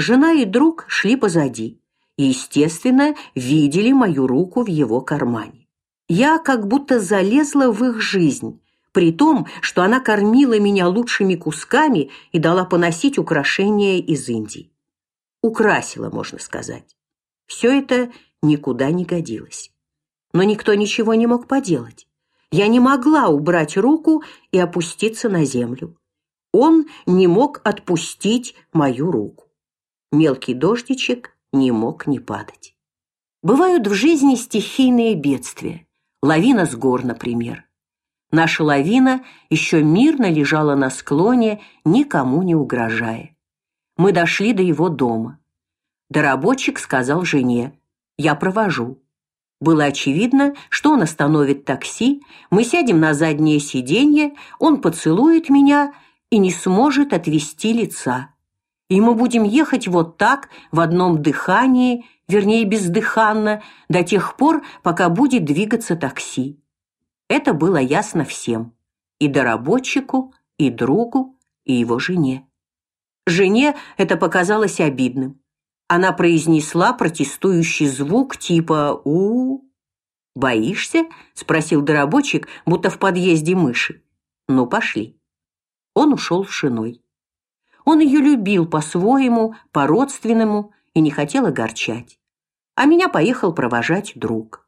Жена и друг шли позади и, естественно, видели мою руку в его кармане. Я как будто залезла в их жизнь, при том, что она кормила меня лучшими кусками и дала поносить украшения из Индии. Украсила, можно сказать. Все это никуда не годилось. Но никто ничего не мог поделать. Я не могла убрать руку и опуститься на землю. Он не мог отпустить мою руку. Мелкий дождичек не мог не падать. Бывают в жизни стихийные бедствия. Лавина с гор, например. Наша лавина еще мирно лежала на склоне, никому не угрожая. Мы дошли до его дома. Доработчик сказал жене: "Я провожу". Было очевидно, что он остановит такси, мы сядем на заднее сиденье, он поцелует меня и не сможет отвести лица. И мы будем ехать вот так в одном дыхании, вернее бездыханно, до тех пор, пока будет двигаться такси. Это было ясно всем: и доработчику, и другу, и его жене. Жене это показалось обидным. Она произнесла протестующий звук типа у Боишься? спросил доработчик, будто в подъезде мыши. Ну, пошли. Он ушел с женой. Он ее любил по-своему, по-родственному и не хотел огорчать. А меня поехал провожать друг.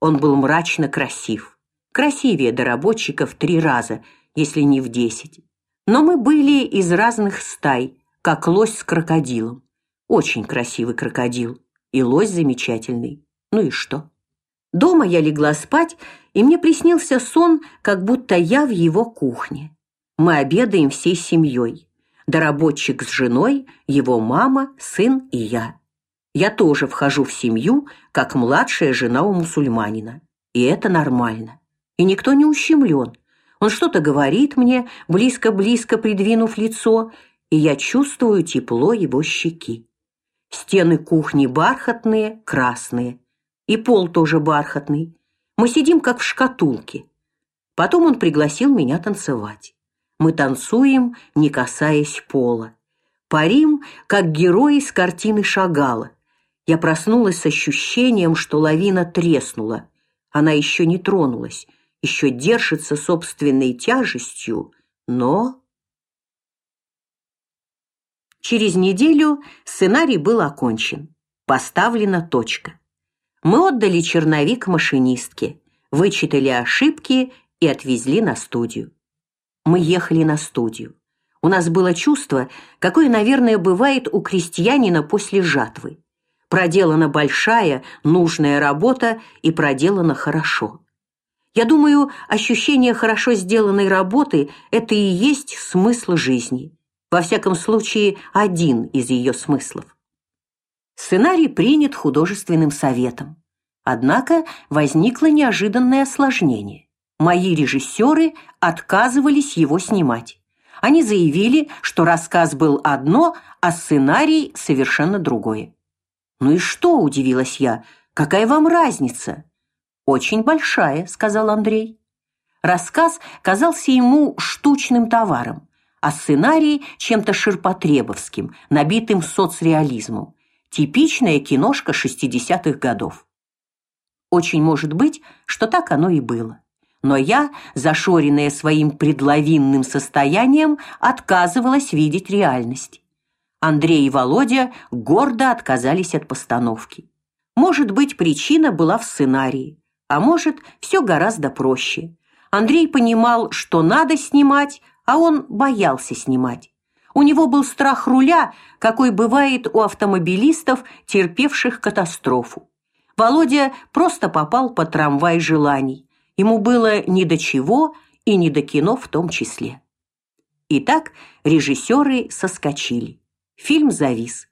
Он был мрачно красив красивее доработчиков три раза, если не в десять. Но мы были из разных стай, как лось с крокодилом. Очень красивый крокодил, и лось замечательный. Ну и что? Дома я легла спать, и мне приснился сон, как будто я в его кухне. Мы обедаем всей семьей. Доработчик с женой, его мама, сын и я. Я тоже вхожу в семью, как младшая жена у мусульманина. И это нормально и никто не ущемлен. Он что-то говорит мне, близко-близко придвинув лицо, и я чувствую тепло его щеки. Стены кухни бархатные, красные, и пол тоже бархатный. Мы сидим как в шкатулке. Потом он пригласил меня танцевать. Мы танцуем, не касаясь пола. Парим, как герои из картины Шагала. Я проснулась с ощущением, что лавина треснула. Она еще не тронулась еще держится собственной тяжестью, но Через неделю сценарий был окончен. Поставлена точка. Мы отдали черновик машинистке, вычитали ошибки и отвезли на студию. Мы ехали на студию. У нас было чувство, какое, наверное, бывает у крестьянина после жатвы. Проделана большая, нужная работа и проделана хорошо. Я думаю, ощущение хорошо сделанной работы это и есть смысл жизни. Во всяком случае, один из ее смыслов. Сценарий принят художественным советом. Однако возникло неожиданное осложнение. Мои режиссеры отказывались его снимать. Они заявили, что рассказ был одно, а сценарий совершенно другое. Ну и что, удивилась я. Какая вам разница? Очень большая, сказал Андрей. Рассказ казался ему штучным товаром, а сценарий чем-то ширпотребовским, набитым соцреализмом. Типичная киношка шестидесятых годов. Очень может быть, что так оно и было. Но я, зашоренная своим предловинным состоянием, отказывалась видеть реальность. Андрей и Володя гордо отказались от постановки. Может быть, причина была в сценарии. А может, все гораздо проще. Андрей понимал, что надо снимать, а он боялся снимать. У него был страх руля, какой бывает у автомобилистов, терпевших катастрофу. Володя просто попал по трамвай желаний. Ему было ни до чего и ни до кино в том числе. Итак, режиссеры соскочили. Фильм завис.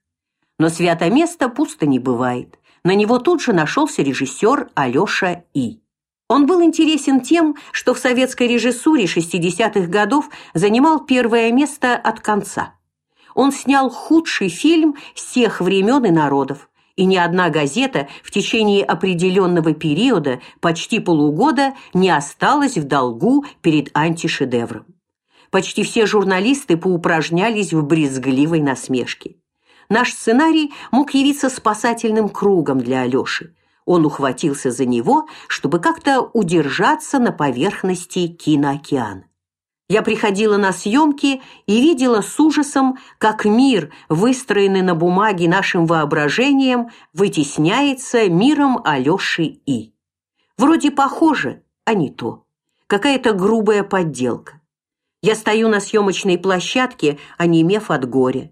Но свято место пусто не бывает на него тут же нашелся режиссер Алёша И. Он был интересен тем, что в советской режиссуре 60-х годов занимал первое место от конца. Он снял худший фильм всех времен и народов, и ни одна газета в течение определенного периода, почти полугода, не осталась в долгу перед антишедевром. Почти все журналисты поупражнялись в брезгливой насмешке. наш сценарий мог явиться спасательным кругом для Алёши. Он ухватился за него, чтобы как-то удержаться на поверхности киноокеана. Я приходила на съемки и видела с ужасом, как мир, выстроенный на бумаге нашим воображением, вытесняется миром Алёши И. Вроде похоже, а не то. Какая-то грубая подделка. Я стою на съемочной площадке, онемев от горя.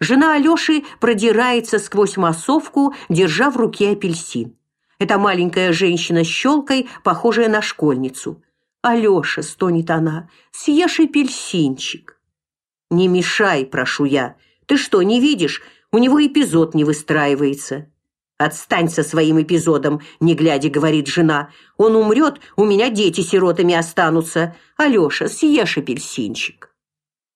Жена Алёши продирается сквозь массовку, держа в руке апельсин. Это маленькая женщина с щелкой, похожая на школьницу. Алёша, стонет она, съешь апельсинчик. Не мешай, прошу я. Ты что, не видишь? У него эпизод не выстраивается. Отстань со своим эпизодом, не глядя, говорит жена. Он умрет, у меня дети сиротами останутся. Алёша, съешь апельсинчик.